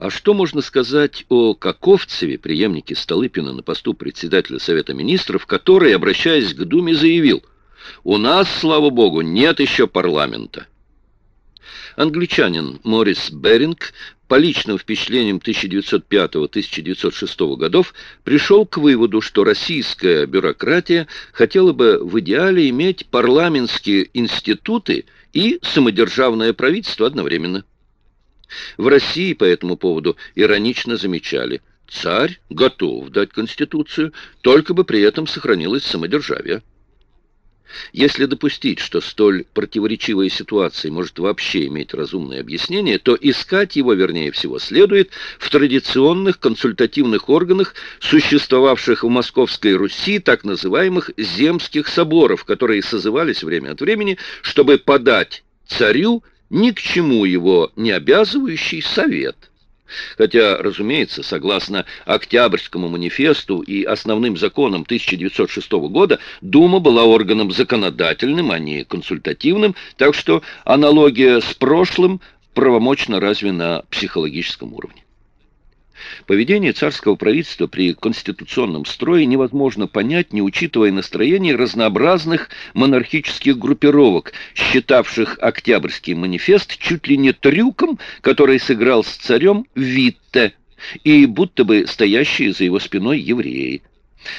А что можно сказать о Каковцеве, преемнике Столыпина на посту председателя Совета Министров, который, обращаясь к Думе, заявил, «У нас, слава богу, нет еще парламента». Англичанин Морис Беринг по личным впечатлениям 1905-1906 годов пришел к выводу, что российская бюрократия хотела бы в идеале иметь парламентские институты и самодержавное правительство одновременно. В России по этому поводу иронично замечали, царь готов дать конституцию, только бы при этом сохранилось самодержавие. Если допустить, что столь противоречивая ситуация может вообще иметь разумное объяснение, то искать его, вернее всего, следует в традиционных консультативных органах, существовавших в Московской Руси, так называемых земских соборов, которые созывались время от времени, чтобы подать царю ни к чему его не обязывающий совет. Хотя, разумеется, согласно Октябрьскому манифесту и основным законам 1906 года, Дума была органом законодательным, а не консультативным, так что аналогия с прошлым правомочна разве на психологическом уровне. Поведение царского правительства при конституционном строе невозможно понять, не учитывая настроение разнообразных монархических группировок, считавших Октябрьский манифест чуть ли не трюком, который сыграл с царем Витте, и будто бы стоящие за его спиной евреи.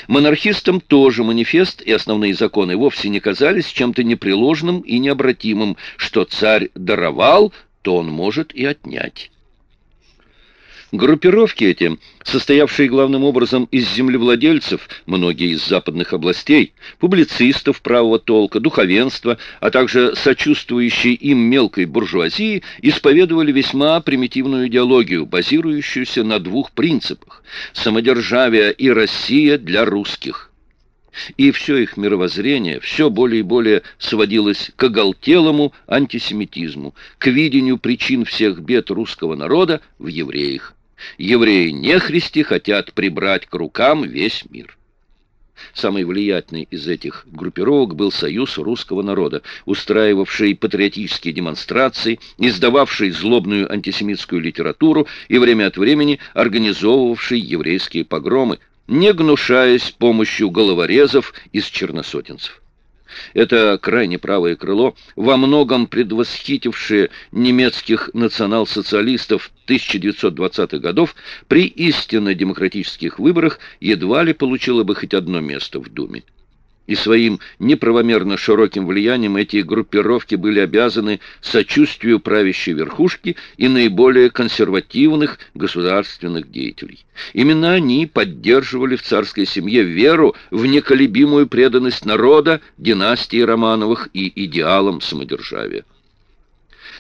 Монархистам тоже манифест и основные законы вовсе не казались чем-то непреложным и необратимым, что царь даровал, то он может и отнять. Группировки эти, состоявшие главным образом из землевладельцев, многие из западных областей, публицистов правого толка, духовенства, а также сочувствующей им мелкой буржуазии, исповедовали весьма примитивную идеологию, базирующуюся на двух принципах – самодержавие и Россия для русских. И все их мировоззрение все более и более сводилось к оголтелому антисемитизму, к видению причин всех бед русского народа в евреях. Евреи-нехристи хотят прибрать к рукам весь мир. Самый влиятельный из этих группировок был Союз русского народа, устраивавший патриотические демонстрации, издававший злобную антисемитскую литературу и время от времени организовывавший еврейские погромы, не гнушаясь помощью головорезов из черносотенцев. Это крайне правое крыло, во многом предвосхитившее немецких национал-социалистов 1920-х годов, при истинно демократических выборах едва ли получило бы хоть одно место в Думе и своим неправомерно широким влиянием эти группировки были обязаны сочувствию правящей верхушки и наиболее консервативных государственных деятелей. Именно они поддерживали в царской семье веру в неколебимую преданность народа, династии Романовых и идеалам самодержавия.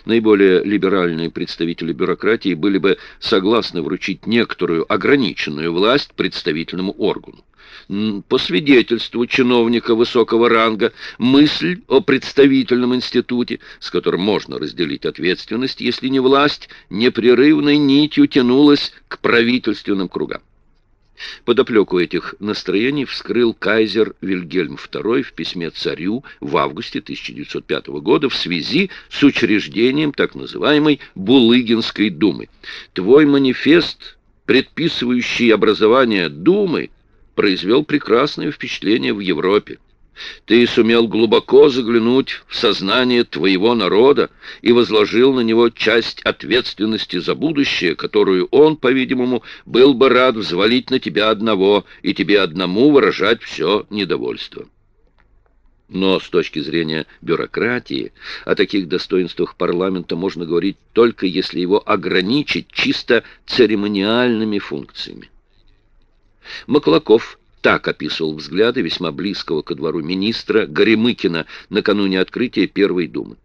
Наиболее либеральные представители бюрократии были бы согласны вручить некоторую ограниченную власть представительному органу. По свидетельству чиновника высокого ранга, мысль о представительном институте, с которым можно разделить ответственность, если не власть, непрерывной нитью тянулась к правительственным кругам. Подоплеку этих настроений вскрыл кайзер Вильгельм II в письме царю в августе 1905 года в связи с учреждением так называемой Булыгинской думы. «Твой манифест, предписывающий образование думы, произвел прекрасное впечатление в Европе. Ты сумел глубоко заглянуть в сознание твоего народа и возложил на него часть ответственности за будущее, которую он, по-видимому, был бы рад взвалить на тебя одного и тебе одному выражать все недовольство. Но с точки зрения бюрократии о таких достоинствах парламента можно говорить только если его ограничить чисто церемониальными функциями. Маклаков так описывал взгляды весьма близкого ко двору министра Горемыкина накануне открытия Первой Думы.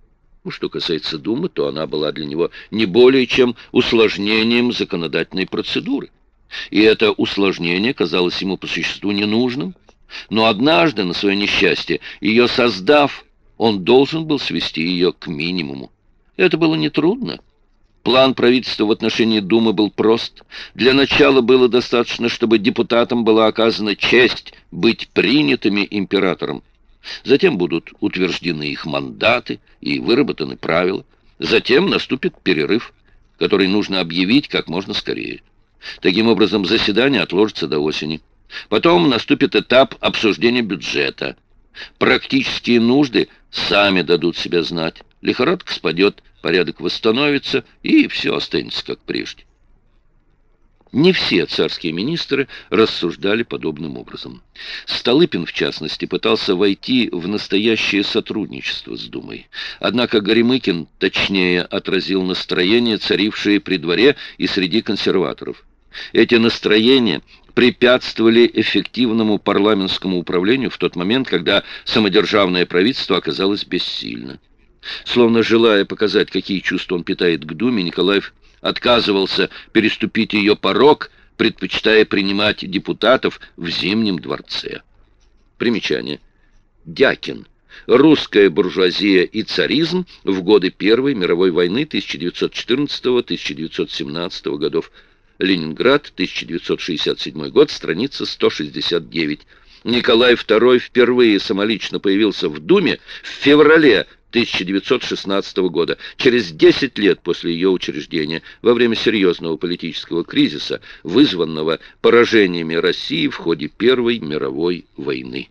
Ну, что касается Думы, то она была для него не более чем усложнением законодательной процедуры. И это усложнение казалось ему по существу ненужным. Но однажды, на свое несчастье, ее создав, он должен был свести ее к минимуму. Это было нетрудно. План правительства в отношении Думы был прост. Для начала было достаточно, чтобы депутатам была оказана честь быть принятыми императором. Затем будут утверждены их мандаты и выработаны правила. Затем наступит перерыв. который нужно объявить как можно скорее. Таким образом, заседание отложится до осени. Потом наступит этап обсуждения бюджета. Практические нужды сами дадут себя знать. Лихорадка спадет, порядок восстановится, и все останется как прежде. Не все царские министры рассуждали подобным образом. Столыпин, в частности, пытался войти в настоящее сотрудничество с Думой. Однако Горемыкин точнее отразил настроение, царившее при дворе и среди консерваторов. Эти настроения препятствовали эффективному парламентскому управлению в тот момент, когда самодержавное правительство оказалось бессильно. Словно желая показать, какие чувства он питает к Думе, Николаев отказывался переступить ее порог, предпочитая принимать депутатов в Зимнем дворце. Примечание. Дякин. Русская буржуазия и царизм в годы Первой мировой войны 1914-1917 годов. Ленинград, 1967 год, страница 169. Николай II впервые самолично появился в Думе в феврале 1916 года, через 10 лет после ее учреждения, во время серьезного политического кризиса, вызванного поражениями России в ходе Первой мировой войны.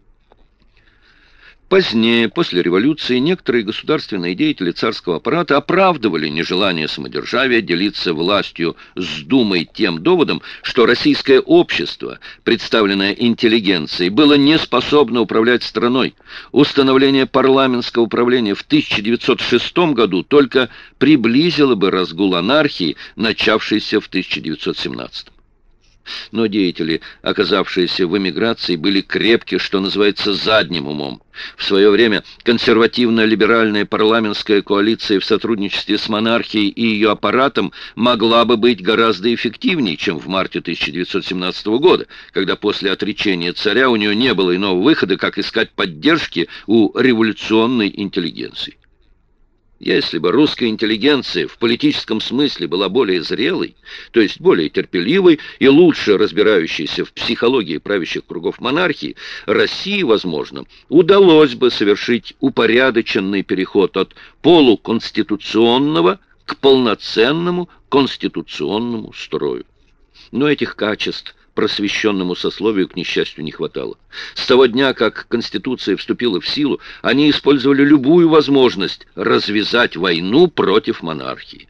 Позднее, после революции, некоторые государственные деятели царского аппарата оправдывали нежелание самодержавия делиться властью с Думой тем доводом, что российское общество, представленное интеллигенцией, было не способно управлять страной. Установление парламентского управления в 1906 году только приблизило бы разгул анархии, начавшийся в 1917. Но деятели, оказавшиеся в эмиграции, были крепки, что называется, задним умом. В свое время консервативно-либеральная парламентская коалиция в сотрудничестве с монархией и ее аппаратом могла бы быть гораздо эффективнее, чем в марте 1917 года, когда после отречения царя у нее не было иного выхода, как искать поддержки у революционной интеллигенции. Если бы русская интеллигенция в политическом смысле была более зрелой, то есть более терпеливой и лучше разбирающейся в психологии правящих кругов монархии, России, возможно, удалось бы совершить упорядоченный переход от полуконституционного к полноценному конституционному строю. Но этих качеств просвещенному сословию, к несчастью, не хватало. С того дня, как Конституция вступила в силу, они использовали любую возможность развязать войну против монархии.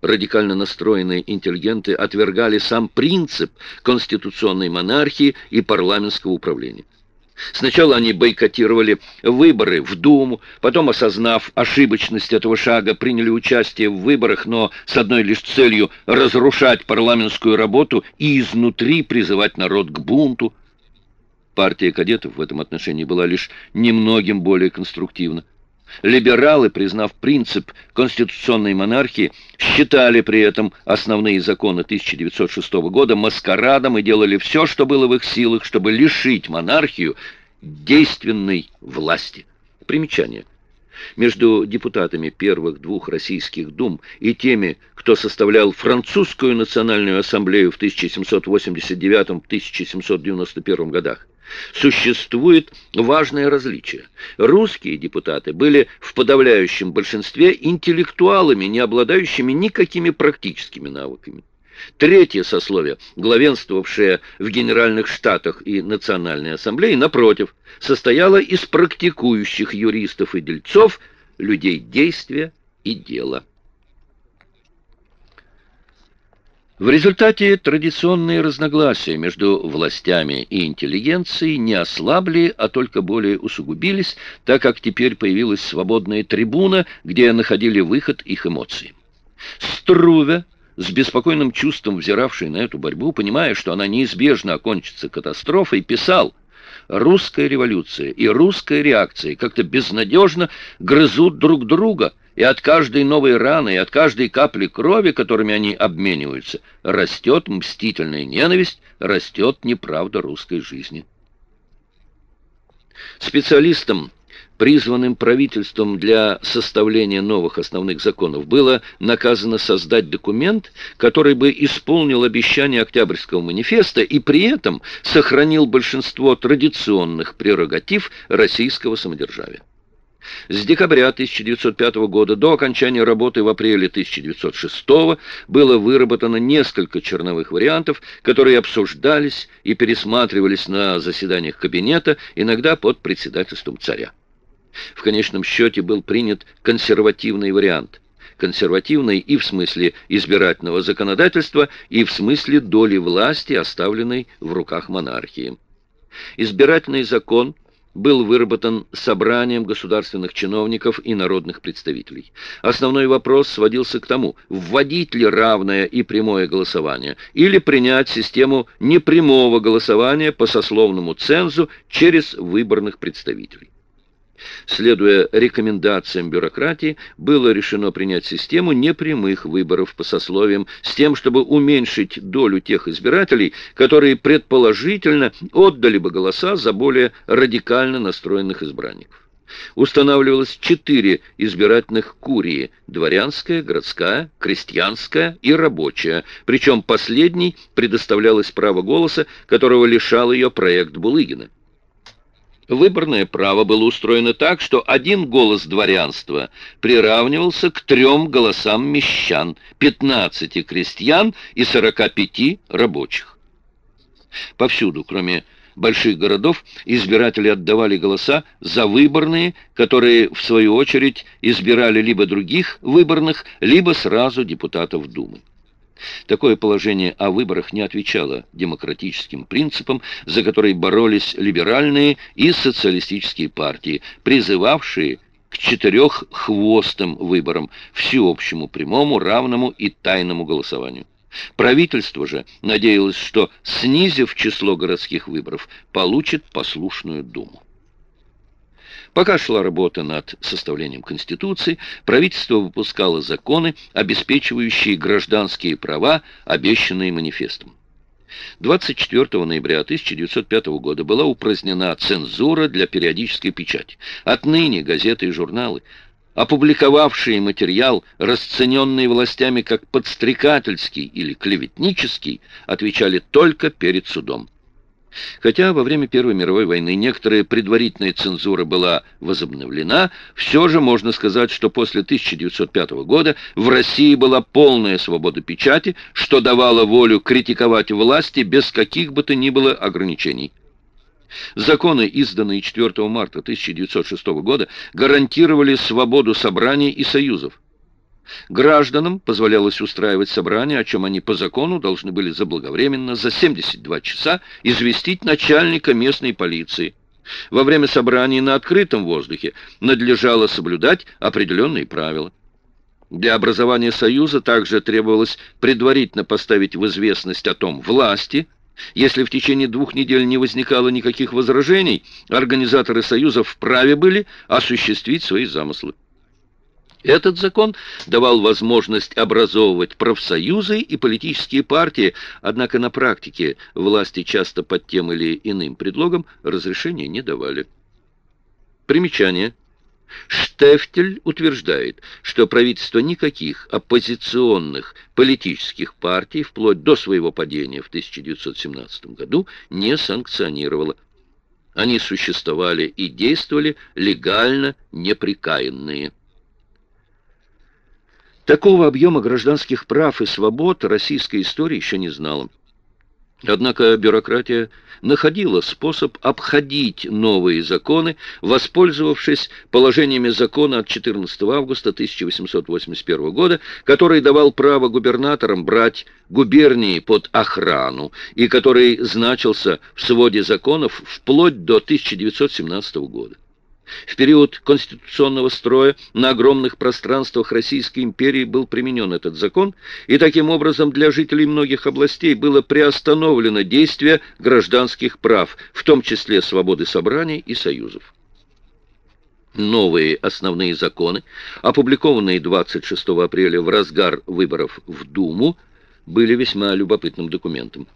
Радикально настроенные интеллигенты отвергали сам принцип конституционной монархии и парламентского управления. Сначала они бойкотировали выборы в Думу, потом, осознав ошибочность этого шага, приняли участие в выборах, но с одной лишь целью разрушать парламентскую работу и изнутри призывать народ к бунту. Партия кадетов в этом отношении была лишь немногим более конструктивна. Либералы, признав принцип конституционной монархии, считали при этом основные законы 1906 года маскарадом и делали все, что было в их силах, чтобы лишить монархию действенной власти. Примечание. Между депутатами первых двух российских дум и теми, кто составлял французскую национальную ассамблею в 1789-1791 годах, Существует важное различие. Русские депутаты были в подавляющем большинстве интеллектуалами, не обладающими никакими практическими навыками. Третье сословие, главенствовавшее в Генеральных Штатах и Национальной Ассамблее, напротив, состояло из практикующих юристов и дельцов, людей действия и дела. В результате традиционные разногласия между властями и интеллигенцией не ослабли, а только более усугубились, так как теперь появилась свободная трибуна, где находили выход их эмоций. Струве, с беспокойным чувством взиравший на эту борьбу, понимая, что она неизбежно окончится катастрофой, писал «Русская революция и русская реакция как-то безнадежно грызут друг друга» и от каждой новой раны, и от каждой капли крови, которыми они обмениваются, растет мстительная ненависть, растет неправда русской жизни. Специалистам, призванным правительством для составления новых основных законов, было наказано создать документ, который бы исполнил обещания Октябрьского манифеста и при этом сохранил большинство традиционных прерогатив российского самодержавия. С декабря 1905 года до окончания работы в апреле 1906 было выработано несколько черновых вариантов, которые обсуждались и пересматривались на заседаниях кабинета, иногда под председательством царя. В конечном счете был принят консервативный вариант. Консервативный и в смысле избирательного законодательства, и в смысле доли власти, оставленной в руках монархии. Избирательный закон – был выработан собранием государственных чиновников и народных представителей. Основной вопрос сводился к тому, вводить ли равное и прямое голосование, или принять систему непрямого голосования по сословному цензу через выборных представителей. Следуя рекомендациям бюрократии, было решено принять систему непрямых выборов по сословиям с тем, чтобы уменьшить долю тех избирателей, которые предположительно отдали бы голоса за более радикально настроенных избранников. Устанавливалось четыре избирательных курии – дворянская, городская, крестьянская и рабочая, причем последней предоставлялось право голоса, которого лишал ее проект Булыгина. Выборное право было устроено так, что один голос дворянства приравнивался к трем голосам мещан, 15 крестьян и 45 рабочих. Повсюду, кроме больших городов, избиратели отдавали голоса за выборные, которые, в свою очередь, избирали либо других выборных, либо сразу депутатов Думы. Такое положение о выборах не отвечало демократическим принципам, за которые боролись либеральные и социалистические партии, призывавшие к четыреххвостым выборам, всеобщему, прямому, равному и тайному голосованию. Правительство же надеялось, что, снизив число городских выборов, получит послушную Думу. Пока шла работа над составлением Конституции, правительство выпускало законы, обеспечивающие гражданские права, обещанные манифестом. 24 ноября 1905 года была упразднена цензура для периодической печати. Отныне газеты и журналы, опубликовавшие материал, расцененный властями как подстрекательский или клеветнический, отвечали только перед судом. Хотя во время Первой мировой войны некоторая предварительная цензура была возобновлена, все же можно сказать, что после 1905 года в России была полная свобода печати, что давало волю критиковать власти без каких бы то ни было ограничений. Законы, изданные 4 марта 1906 года, гарантировали свободу собраний и союзов. Гражданам позволялось устраивать собрания, о чем они по закону должны были заблаговременно за 72 часа известить начальника местной полиции. Во время собраний на открытом воздухе надлежало соблюдать определенные правила. Для образования Союза также требовалось предварительно поставить в известность о том власти. Если в течение двух недель не возникало никаких возражений, организаторы Союза вправе были осуществить свои замыслы. Этот закон давал возможность образовывать профсоюзы и политические партии, однако на практике власти часто под тем или иным предлогом разрешения не давали. Примечание. Штефтель утверждает, что правительство никаких оппозиционных политических партий вплоть до своего падения в 1917 году не санкционировало. Они существовали и действовали легально неприкаянные. Такого объема гражданских прав и свобод российская история еще не знала. Однако бюрократия находила способ обходить новые законы, воспользовавшись положениями закона от 14 августа 1881 года, который давал право губернаторам брать губернии под охрану и который значился в своде законов вплоть до 1917 года. В период конституционного строя на огромных пространствах Российской империи был применен этот закон, и таким образом для жителей многих областей было приостановлено действие гражданских прав, в том числе свободы собраний и союзов. Новые основные законы, опубликованные 26 апреля в разгар выборов в Думу, были весьма любопытным документом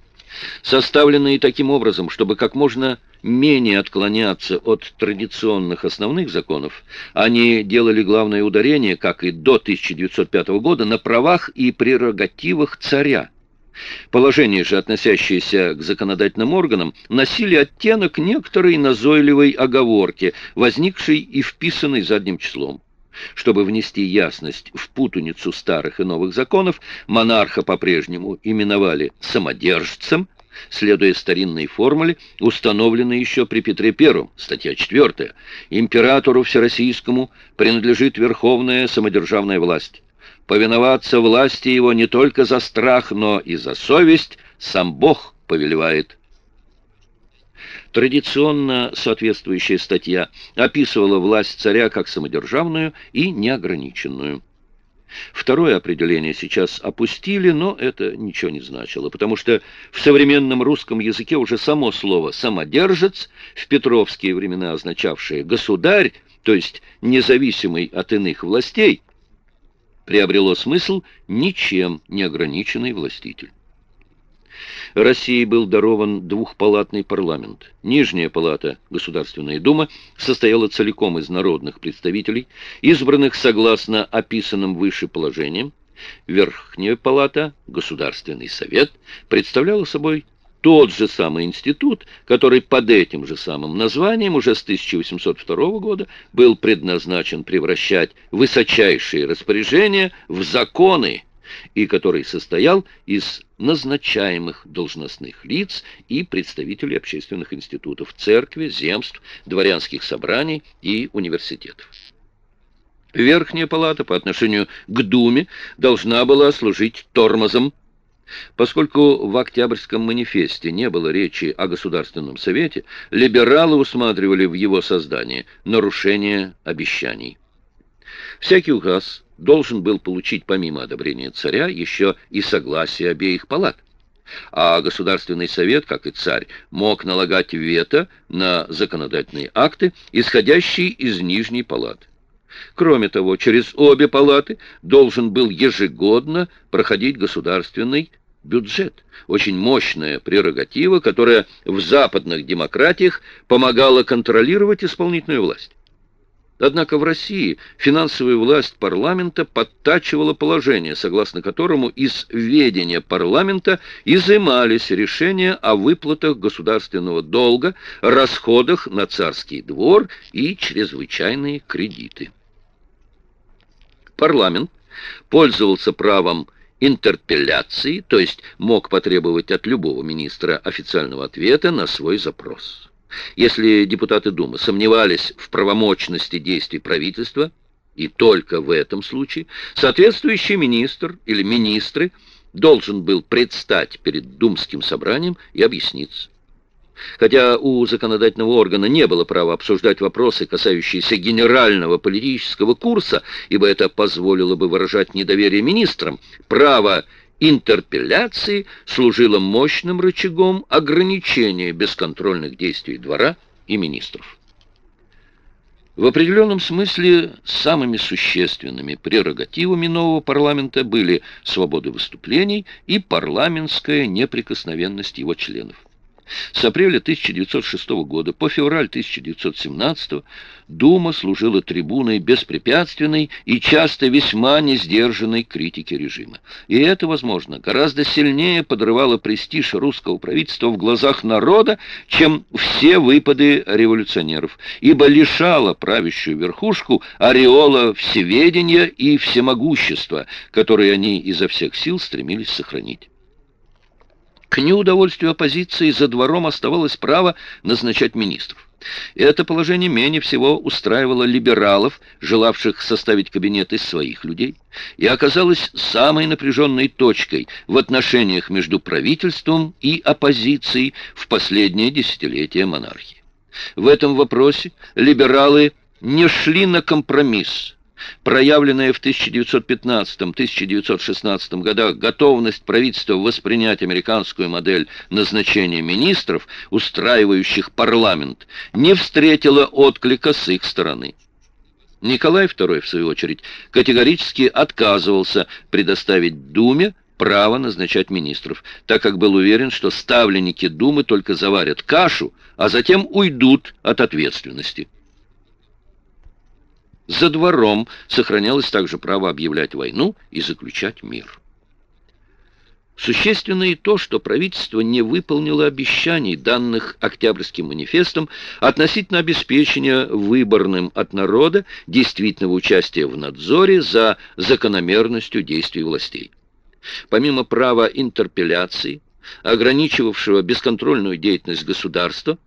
составленные таким образом, чтобы как можно менее отклоняться от традиционных основных законов, они делали главное ударение, как и до 1905 года, на правах и прерогативах царя. Положения же, относящиеся к законодательным органам, носили оттенок некоторой назойливой оговорки, возникшей и вписанной задним числом. Чтобы внести ясность в путаницу старых и новых законов, монарха по-прежнему именовали самодержцем, следуя старинной формуле, установленной еще при Петре I, статья 4. Императору Всероссийскому принадлежит верховная самодержавная власть. Повиноваться власти его не только за страх, но и за совесть сам Бог повелевает. Традиционно соответствующая статья описывала власть царя как самодержавную и неограниченную. Второе определение сейчас опустили, но это ничего не значило, потому что в современном русском языке уже само слово «самодержец», в петровские времена означавшее «государь», то есть независимый от иных властей, приобрело смысл ничем не ограниченный властитель. России был дарован двухпалатный парламент. Нижняя палата, Государственная Дума, состояла целиком из народных представителей, избранных согласно описанным выше положениям. Верхняя палата, Государственный Совет, представляла собой тот же самый институт, который под этим же самым названием уже с 1802 года был предназначен превращать высочайшие распоряжения в законы, и который состоял из назначаемых должностных лиц и представителей общественных институтов, церкви, земств, дворянских собраний и университетов. Верхняя палата по отношению к Думе должна была служить тормозом Поскольку в Октябрьском манифесте не было речи о Государственном Совете, либералы усматривали в его создании нарушение обещаний. Всякий указ должен был получить помимо одобрения царя еще и согласие обеих палат. А Государственный Совет, как и царь, мог налагать вето на законодательные акты, исходящие из Нижней палаты. Кроме того, через обе палаты должен был ежегодно проходить государственный бюджет. Очень мощная прерогатива, которая в западных демократиях помогала контролировать исполнительную власть. Однако в России финансовая власть парламента подтачивала положение, согласно которому из ведения парламента изымались решения о выплатах государственного долга, расходах на царский двор и чрезвычайные кредиты. Парламент пользовался правом интерпелляции, то есть мог потребовать от любого министра официального ответа на свой запрос. Если депутаты Думы сомневались в правомочности действий правительства, и только в этом случае, соответствующий министр или министры должен был предстать перед Думским собранием и объясниться. Хотя у законодательного органа не было права обсуждать вопросы, касающиеся генерального политического курса, ибо это позволило бы выражать недоверие министрам, право интерпелляции служило мощным рычагом ограничения бесконтрольных действий двора и министров. В определенном смысле самыми существенными прерогативами нового парламента были свобода выступлений и парламентская неприкосновенность его членов. С апреля 1906 года по февраль 1917 Дума служила трибуной беспрепятственной и часто весьма несдержанной критики режима. И это, возможно, гораздо сильнее подрывало престиж русского правительства в глазах народа, чем все выпады революционеров, ибо лишало правящую верхушку ореола всеведения и всемогущества, которые они изо всех сил стремились сохранить. К неудовольствию оппозиции за двором оставалось право назначать министров. Это положение менее всего устраивало либералов, желавших составить кабинет из своих людей, и оказалось самой напряженной точкой в отношениях между правительством и оппозицией в последнее десятилетие монархии. В этом вопросе либералы не шли на компромисс, Проявленная в 1915-1916 годах готовность правительства воспринять американскую модель назначения министров, устраивающих парламент, не встретила отклика с их стороны. Николай II, в свою очередь, категорически отказывался предоставить Думе право назначать министров, так как был уверен, что ставленники Думы только заварят кашу, а затем уйдут от ответственности. За двором сохранялось также право объявлять войну и заключать мир. Существенно и то, что правительство не выполнило обещаний, данных Октябрьским манифестом, относительно обеспечения выборным от народа действительного участия в надзоре за закономерностью действий властей. Помимо права интерпелляции, ограничивавшего бесконтрольную деятельность государства,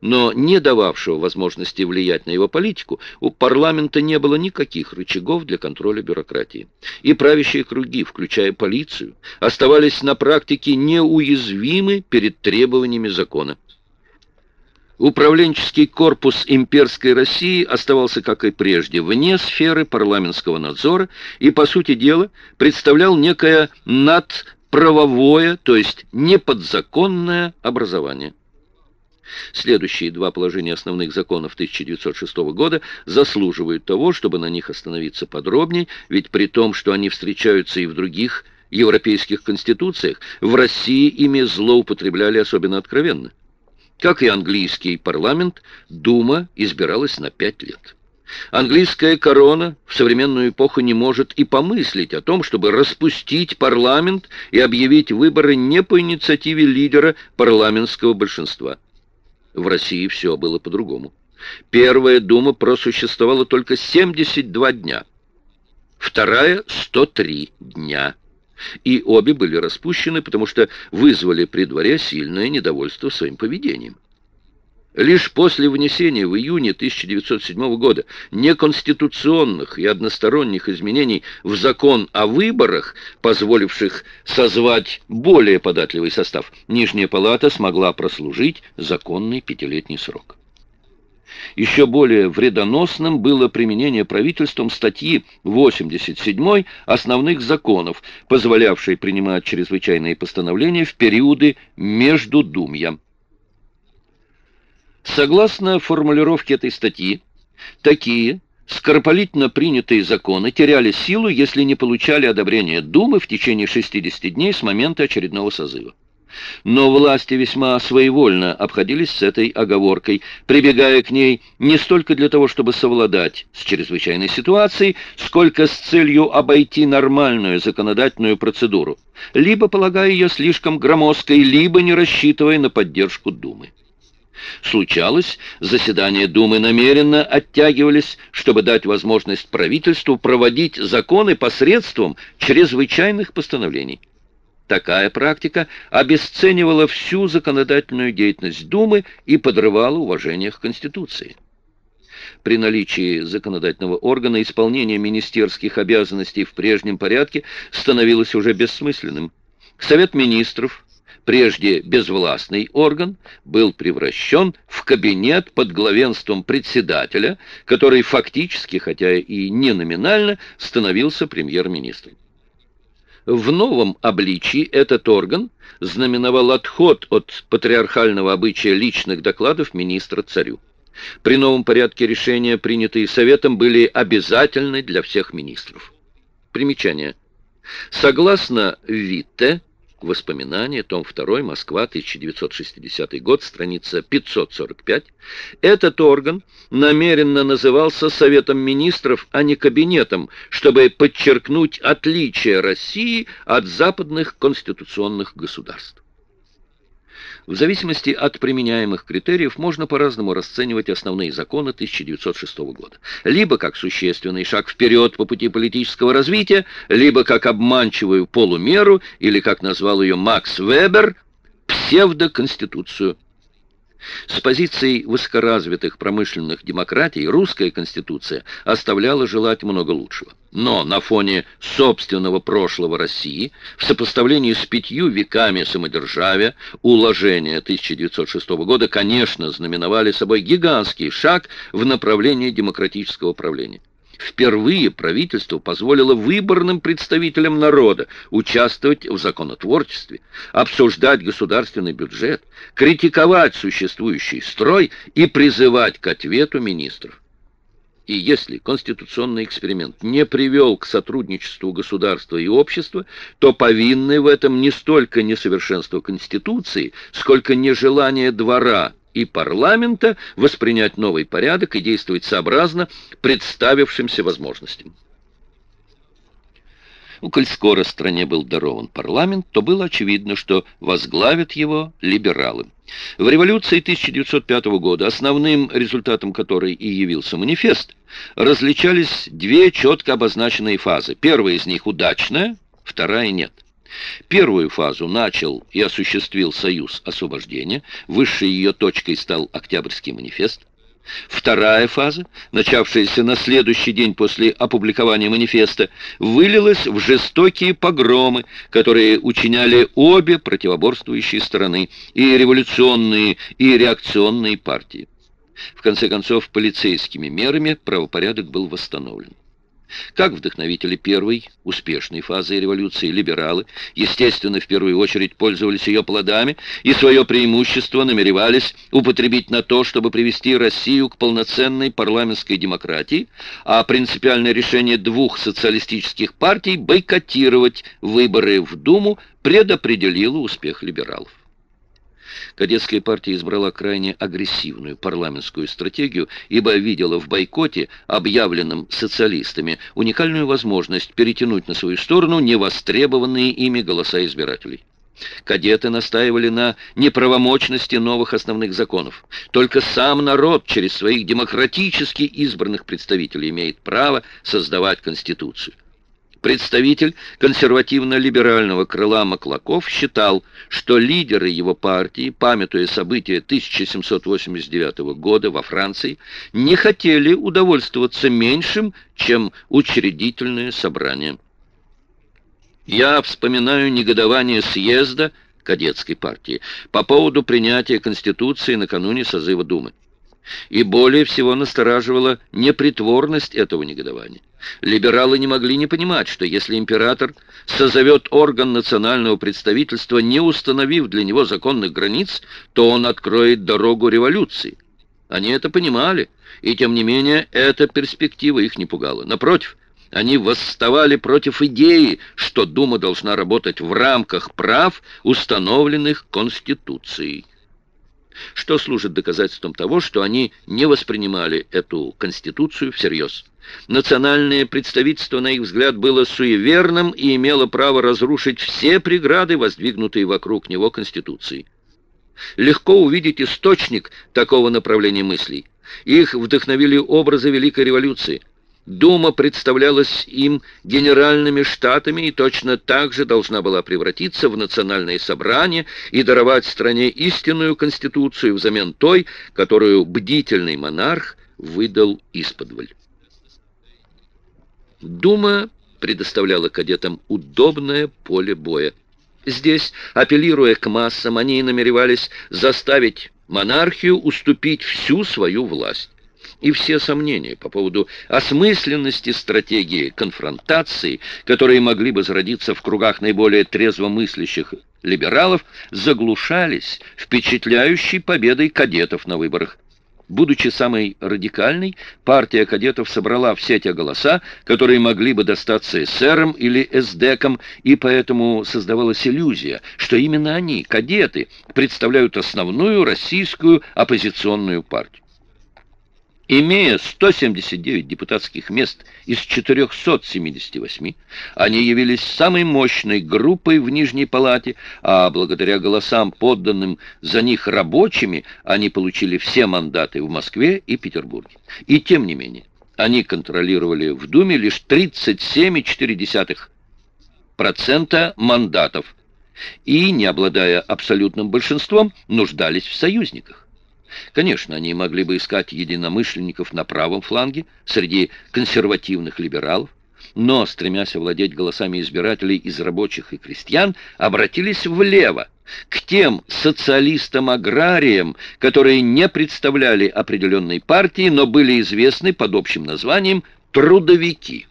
но не дававшего возможности влиять на его политику, у парламента не было никаких рычагов для контроля бюрократии. И правящие круги, включая полицию, оставались на практике неуязвимы перед требованиями закона. Управленческий корпус имперской России оставался, как и прежде, вне сферы парламентского надзора и, по сути дела, представлял некое надправовое, то есть неподзаконное образование. Следующие два положения основных законов 1906 года заслуживают того, чтобы на них остановиться подробнее, ведь при том, что они встречаются и в других европейских конституциях, в России ими злоупотребляли особенно откровенно. Как и английский парламент, Дума избиралась на пять лет. Английская корона в современную эпоху не может и помыслить о том, чтобы распустить парламент и объявить выборы не по инициативе лидера парламентского большинства. В России все было по-другому. Первая дума просуществовала только 72 дня, вторая — 103 дня. И обе были распущены, потому что вызвали при дворе сильное недовольство своим поведением. Лишь после внесения в июне 1907 года неконституционных и односторонних изменений в закон о выборах, позволивших созвать более податливый состав, Нижняя палата смогла прослужить законный пятилетний срок. Еще более вредоносным было применение правительством статьи 87 основных законов, позволявшей принимать чрезвычайные постановления в периоды между думьям. Согласно формулировке этой статьи, такие скоропалительно принятые законы теряли силу, если не получали одобрения Думы в течение 60 дней с момента очередного созыва. Но власти весьма своевольно обходились с этой оговоркой, прибегая к ней не столько для того, чтобы совладать с чрезвычайной ситуацией, сколько с целью обойти нормальную законодательную процедуру, либо полагая ее слишком громоздкой, либо не рассчитывая на поддержку Думы. Случалось, заседания Думы намеренно оттягивались, чтобы дать возможность правительству проводить законы посредством чрезвычайных постановлений. Такая практика обесценивала всю законодательную деятельность Думы и подрывала уважение к Конституции. При наличии законодательного органа исполнение министерских обязанностей в прежнем порядке становилось уже бессмысленным. Совет министров прежде безвластный орган, был превращен в кабинет под главенством председателя, который фактически, хотя и не номинально, становился премьер-министром. В новом обличии этот орган знаменовал отход от патриархального обычая личных докладов министра царю. При новом порядке решения, принятые Советом, были обязательны для всех министров. Примечание. Согласно Витте, Воспоминания, том 2, Москва, 1960 год, страница 545. Этот орган намеренно назывался Советом Министров, а не Кабинетом, чтобы подчеркнуть отличие России от западных конституционных государств. В зависимости от применяемых критериев можно по-разному расценивать основные законы 1906 года. Либо как существенный шаг вперед по пути политического развития, либо как обманчивую полумеру, или, как назвал ее Макс Вебер, псевдоконституцию с позицией высокоразвитых промышленных демократий русская конституция оставляла желать много лучшего. Но на фоне собственного прошлого России, в сопоставлении с пятью веками самодержавия, уложения 1906 года, конечно, знаменовали собой гигантский шаг в направлении демократического правления. Впервые правительство позволило выборным представителям народа участвовать в законотворчестве, обсуждать государственный бюджет, критиковать существующий строй и призывать к ответу министров. И если конституционный эксперимент не привел к сотрудничеству государства и общества, то повинны в этом не столько несовершенство Конституции, сколько нежелание двора и парламента воспринять новый порядок и действовать сообразно представившимся возможностям. Ну, коль скоро стране был дарован парламент, то было очевидно, что возглавят его либералы. В революции 1905 года, основным результатом которой и явился манифест, различались две четко обозначенные фазы. Первая из них удачная, вторая нет. Первую фазу начал и осуществил Союз освобождения, высшей ее точкой стал Октябрьский манифест. Вторая фаза, начавшаяся на следующий день после опубликования манифеста, вылилась в жестокие погромы, которые учиняли обе противоборствующие стороны, и революционные, и реакционные партии. В конце концов, полицейскими мерами правопорядок был восстановлен. Как вдохновители первой, успешной фазы революции либералы, естественно, в первую очередь пользовались ее плодами и свое преимущество намеревались употребить на то, чтобы привести Россию к полноценной парламентской демократии, а принципиальное решение двух социалистических партий бойкотировать выборы в Думу предопределило успех либералов. Кадетская партия избрала крайне агрессивную парламентскую стратегию, ибо видела в бойкоте, объявленном социалистами, уникальную возможность перетянуть на свою сторону невостребованные ими голоса избирателей. Кадеты настаивали на неправомочности новых основных законов. Только сам народ через своих демократически избранных представителей имеет право создавать Конституцию. Представитель консервативно-либерального крыла Маклаков считал, что лидеры его партии, памятуя события 1789 года во Франции, не хотели удовольствоваться меньшим, чем учредительное собрание. Я вспоминаю негодование съезда кадетской партии по поводу принятия Конституции накануне созыва Думы. И более всего настораживала непритворность этого негодования. Либералы не могли не понимать, что если император созовет орган национального представительства, не установив для него законных границ, то он откроет дорогу революции. Они это понимали, и тем не менее эта перспектива их не пугала. Напротив, они восставали против идеи, что Дума должна работать в рамках прав, установленных Конституцией что служит доказательством того, что они не воспринимали эту Конституцию всерьез. Национальное представительство, на их взгляд, было суеверным и имело право разрушить все преграды, воздвигнутые вокруг него Конституцией. Легко увидеть источник такого направления мыслей. Их вдохновили образы Великой революции – Дума представлялась им генеральными штатами и точно так же должна была превратиться в национальное собрание и даровать стране истинную конституцию взамен той, которую бдительный монарх выдал исподволь. Дума предоставляла кадетам удобное поле боя. Здесь, апеллируя к массам, они намеревались заставить монархию уступить всю свою власть и все сомнения по поводу осмысленности стратегии конфронтации, которые могли бы зародиться в кругах наиболее трезвомыслящих либералов, заглушались впечатляющей победой кадетов на выборах. Будучи самой радикальной, партия кадетов собрала все те голоса, которые могли бы достаться эсерам или эсдекам, и поэтому создавалась иллюзия, что именно они, кадеты, представляют основную российскую оппозиционную партию. Имея 179 депутатских мест из 478, они явились самой мощной группой в Нижней Палате, а благодаря голосам, подданным за них рабочими, они получили все мандаты в Москве и Петербурге. И тем не менее, они контролировали в Думе лишь 37,4% мандатов и, не обладая абсолютным большинством, нуждались в союзниках. Конечно, они могли бы искать единомышленников на правом фланге, среди консервативных либералов, но, стремясь овладеть голосами избирателей из рабочих и крестьян, обратились влево, к тем социалистам-аграриям, которые не представляли определенной партии, но были известны под общим названием «трудовики».